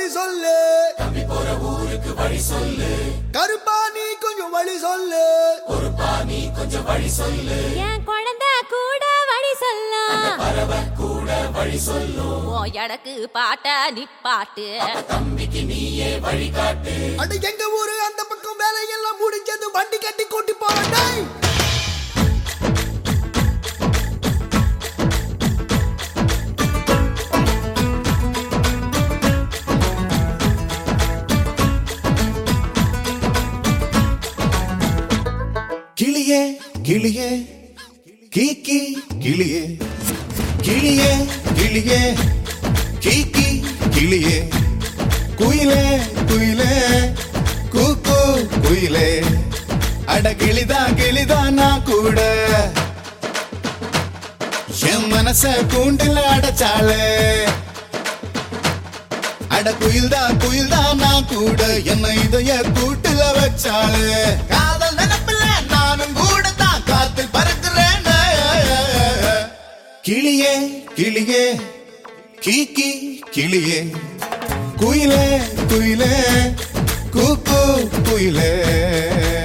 வழி சொல்லு. தம்பி போற ஊருக்கு வழி சொல்லு கருப்பா நீ கொஞ்சம் வழி சொல்லு. பொறுப்பா நீ கொஞ்சம் வழி சொல்லு என் குழந்தை கூட வழி சொல்லும் கூட வழி சொல்லும் ஓ எடக்கு பாட்ட நிப்பாட்டு தம்பிக்கு நீயே வழிகாட்டு அட எங்க ஊரு? அந்த பக்கம் வேலையெல்லாம் முடிஞ்சது. வண்டி கட்டி கூட்டி போவேன் கிளியே கீக்கி கிளியே. கிளியே கிளியே. கீக்கி கிளியே. குயிலே குயிலே. கூக்கு குயிலே. அட கிளிதா கிளிதா நான் கூட. என் மனச கூண்டில் அடைச்சாளே அட குயில்தா குயில்தா நான் கூட. என்ன இதய கூட்டுல வச்சாளு கிளியே கிளியே கீக்கி கிளியே. குயிலே குயிலே கூக்கு குயிலே.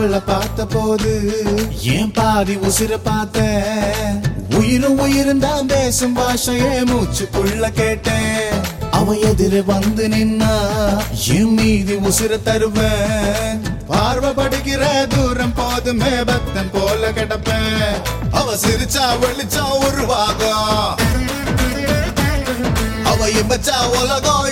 அவளை பார்த்த போது ஏன் பாதி உசிர பார்த்த? உயிரும் உயிரும் தான் பேசும் பாஷையே மூச்சுக்குள்ள கேட்டேன். அவ எதிர வந்து நின்னா என் மீதி உசிர தருவேன். பார்வை படுகிற தூரம் போதுமே பக்தன் போல கிடப்பேன். அவ சிரிச்சா வெளிச்சா உருவாகும் அவ இம்பச்சா உலகம்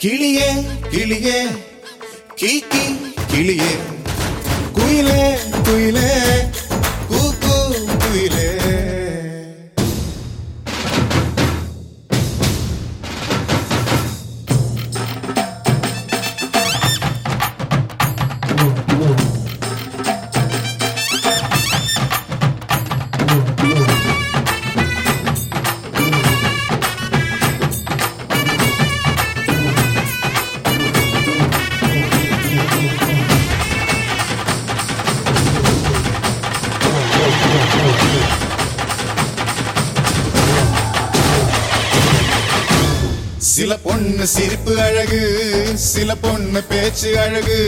கிளியே கிளியே கீக்கி கிளியே குயிலே குயிலே கூக்கு குயிலே சில பொண்ணு சிரிப்பு அழகு சில பொண்ணு பேச்சு அழகு.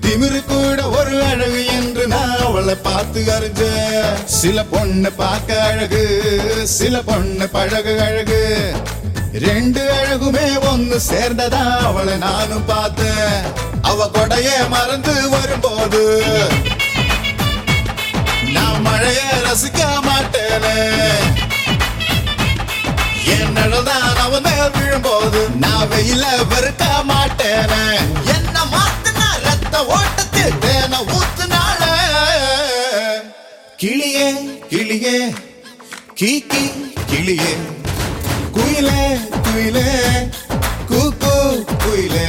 திமிரு கூட ஒரு அழகு என்று நான் அவளை பார்த்து அறிஞ்ச சில பொண்ணு பார்க்க அழகு சில பொண்ணு பழகு அழகு. ரெண்டு அழகுமே ஒன்னு சேர்ந்ததா அவளை நானும் பார்த்தேன். அவ கொடைய மறந்து வரும்போது நான் மழைய ரசிக்க மாட்டேனே. என்னதான் நான் வெயில வெறுக்க மாட்டேனே. என்ன மாத்துனா ரத்த ஓட்டத்தில் தேன ஊத்துனால கிளியே கிளியே கீக்கி கிளியே. குயிலே குயிலே கூக்கு குயிலே.